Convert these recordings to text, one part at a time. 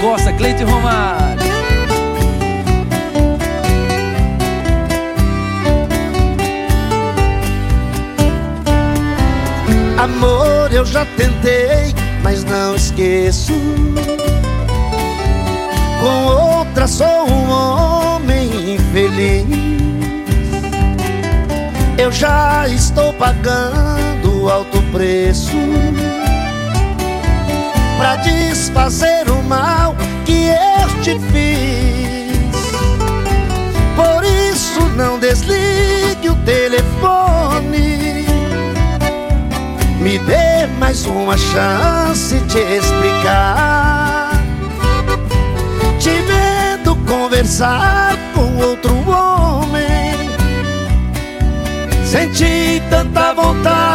Costa, Cleite Romário. Amor, eu já tentei, mas não esqueço. Com outra sou um homem infeliz. Eu já estou pagando alto preço pra desfazer o mal te fiz. Por isso não desligue o telefone. Me dê mais uma chance de explicar. Te vendo conversar com outro homem. Senti tanta vontade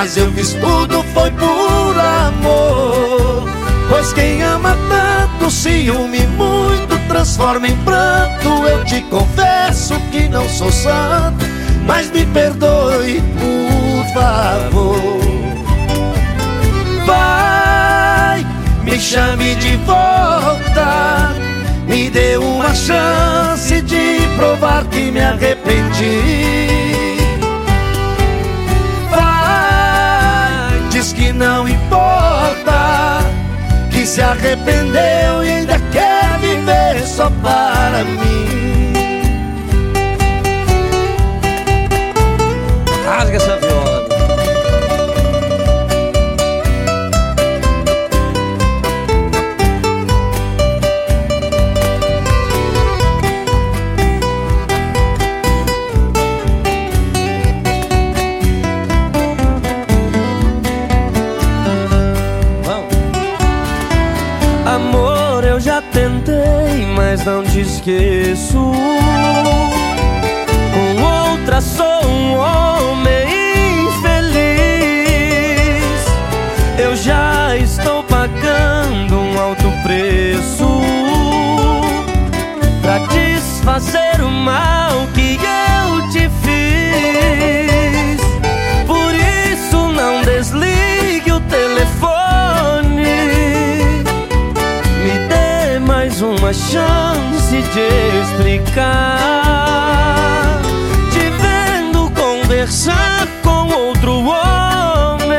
Mas eu fiz tudo, foi por amor. Pois quem ama tanto, ciúme muito, transforma em pranto. Eu te confesso que não sou santo, mas me perdoe, por favor. Vai, me chame de volta, me dê uma chance de provar que me arrependi. Se arrependeu e ainda quer viver só para mim. Tentei, mas não te esqueço. Com outra sou um homem uma chance de explicar. Te vendo conversar com outro homem.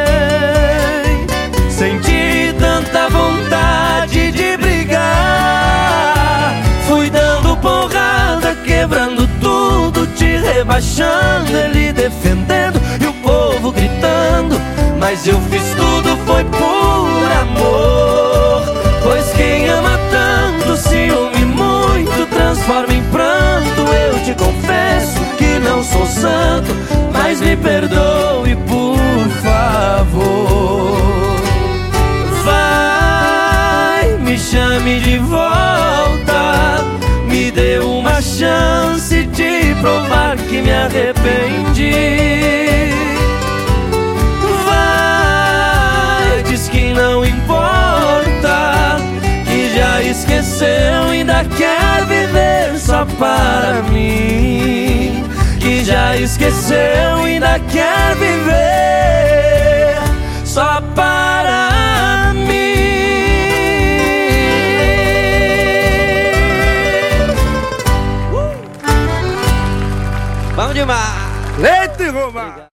Senti tanta vontade de brigar. Fui dando porrada, quebrando tudo, te rebaixando, ele defendendo e o povo gritando. Mas eu fiz tudo, foi por perdoe, por favor. Vai, me chame de volta, me dê uma chance de provar que me arrependi. Vai, diz que não importa, que já esqueceu, ainda quer viver só para mim. Já esqueceu, ainda quer viver só para mim. Vamos demais. Leite Romário!